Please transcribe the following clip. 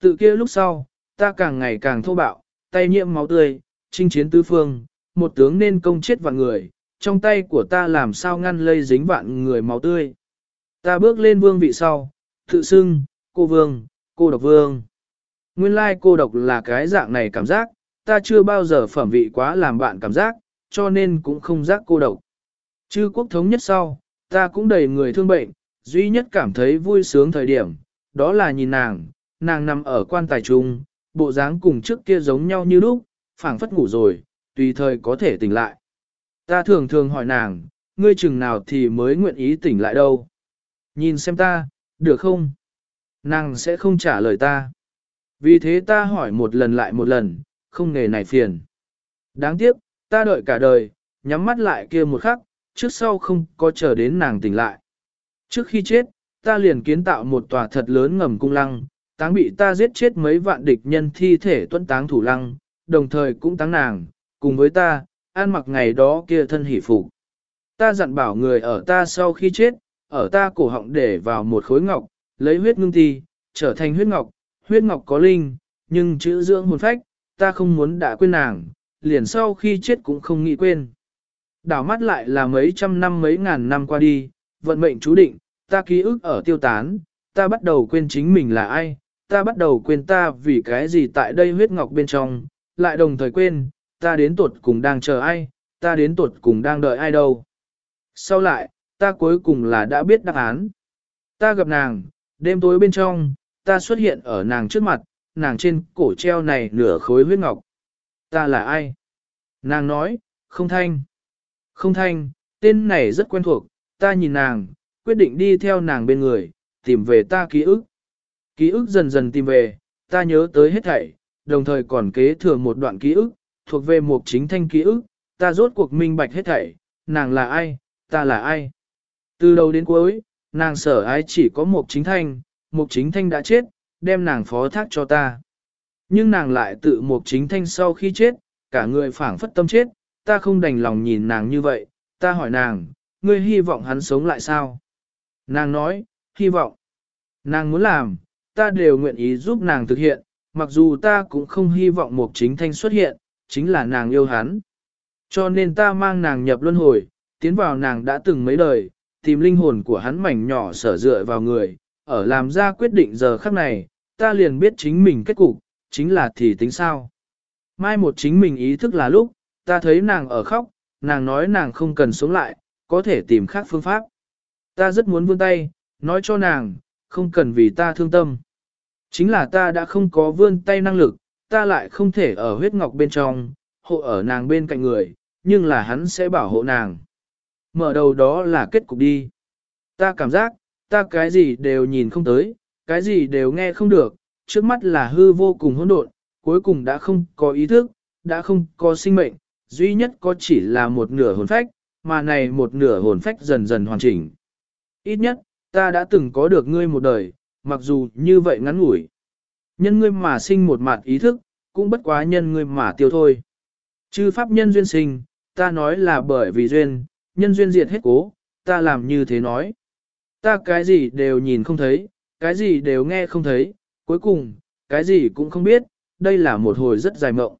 Tự kia lúc sau, ta càng ngày càng thô bạo, tay nhiễm máu tươi, chinh chiến tứ phương, một tướng nên công chết vạn người, trong tay của ta làm sao ngăn lây dính vạn người máu tươi. Ta bước lên vương vị sau, tự xưng, cô vương, cô độc vương. Nguyên lai cô độc là cái dạng này cảm giác, ta chưa bao giờ phẩm vị quá làm bạn cảm giác, cho nên cũng không giác cô độc. Chư quốc thống nhất sau, ta cũng đầy người thương bệnh, duy nhất cảm thấy vui sướng thời điểm, đó là nhìn nàng, nàng nằm ở quan tài trung, bộ dáng cùng trước kia giống nhau như lúc, phảng phất ngủ rồi, tùy thời có thể tỉnh lại. Ta thường thường hỏi nàng, ngươi chừng nào thì mới nguyện ý tỉnh lại đâu. Nhìn xem ta, được không? Nàng sẽ không trả lời ta. Vì thế ta hỏi một lần lại một lần, không nghề này phiền. Đáng tiếc, ta đợi cả đời, nhắm mắt lại kia một khắc, trước sau không có chờ đến nàng tỉnh lại. Trước khi chết, ta liền kiến tạo một tòa thật lớn ngầm cung lăng, táng bị ta giết chết mấy vạn địch nhân thi thể tuân táng thủ lăng, đồng thời cũng táng nàng, cùng với ta, an mặc ngày đó kia thân hỷ phục. Ta dặn bảo người ở ta sau khi chết, ở ta cổ họng để vào một khối ngọc, lấy huyết ngưng thi, trở thành huyết ngọc, huyết ngọc có linh, nhưng chữ dưỡng hồn phách, ta không muốn đã quên nàng, liền sau khi chết cũng không nghĩ quên. Đảo mắt lại là mấy trăm năm mấy ngàn năm qua đi, vận mệnh chú định, ta ký ức ở tiêu tán, ta bắt đầu quên chính mình là ai, ta bắt đầu quên ta vì cái gì tại đây huyết ngọc bên trong, lại đồng thời quên, ta đến tuột cùng đang chờ ai, ta đến tuột cùng đang đợi ai đâu. Sau lại, ta cuối cùng là đã biết đáp án. Ta gặp nàng, đêm tối bên trong, ta xuất hiện ở nàng trước mặt, nàng trên cổ treo này nửa khối huyết ngọc. Ta là ai? Nàng nói, không thanh. Không thanh, tên này rất quen thuộc, ta nhìn nàng, quyết định đi theo nàng bên người, tìm về ta ký ức. Ký ức dần dần tìm về, ta nhớ tới hết thảy, đồng thời còn kế thừa một đoạn ký ức, thuộc về một chính thanh ký ức, ta rốt cuộc minh bạch hết thảy, nàng là ai, ta là ai. Từ đầu đến cuối, nàng sở ái chỉ có một chính thanh, một chính thanh đã chết, đem nàng phó thác cho ta. Nhưng nàng lại tự một chính thanh sau khi chết, cả người phảng phất tâm chết, ta không đành lòng nhìn nàng như vậy, ta hỏi nàng, ngươi hy vọng hắn sống lại sao? Nàng nói, hy vọng. Nàng muốn làm, ta đều nguyện ý giúp nàng thực hiện, mặc dù ta cũng không hy vọng một chính thanh xuất hiện, chính là nàng yêu hắn. Cho nên ta mang nàng nhập luân hồi, tiến vào nàng đã từng mấy đời, tìm linh hồn của hắn mảnh nhỏ sở dựa vào người, ở làm ra quyết định giờ khắc này, ta liền biết chính mình kết cục, chính là thì tính sao. Mai một chính mình ý thức là lúc, ta thấy nàng ở khóc, nàng nói nàng không cần sống lại, có thể tìm khác phương pháp. Ta rất muốn vươn tay, nói cho nàng, không cần vì ta thương tâm. Chính là ta đã không có vươn tay năng lực, ta lại không thể ở huyết ngọc bên trong, hộ ở nàng bên cạnh người, nhưng là hắn sẽ bảo hộ nàng. Mở đầu đó là kết cục đi. Ta cảm giác, ta cái gì đều nhìn không tới, cái gì đều nghe không được, trước mắt là hư vô cùng hỗn độn, cuối cùng đã không có ý thức, đã không có sinh mệnh, duy nhất có chỉ là một nửa hồn phách, mà này một nửa hồn phách dần dần hoàn chỉnh. Ít nhất, ta đã từng có được ngươi một đời, mặc dù như vậy ngắn ngủi. Nhân ngươi mà sinh một mặt ý thức, cũng bất quá nhân ngươi mà tiêu thôi. Chư pháp nhân duyên sinh, ta nói là bởi vì duyên, nhân duyên diệt hết cố, ta làm như thế nói. Ta cái gì đều nhìn không thấy, cái gì đều nghe không thấy, cuối cùng, cái gì cũng không biết, đây là một hồi rất dài mộng.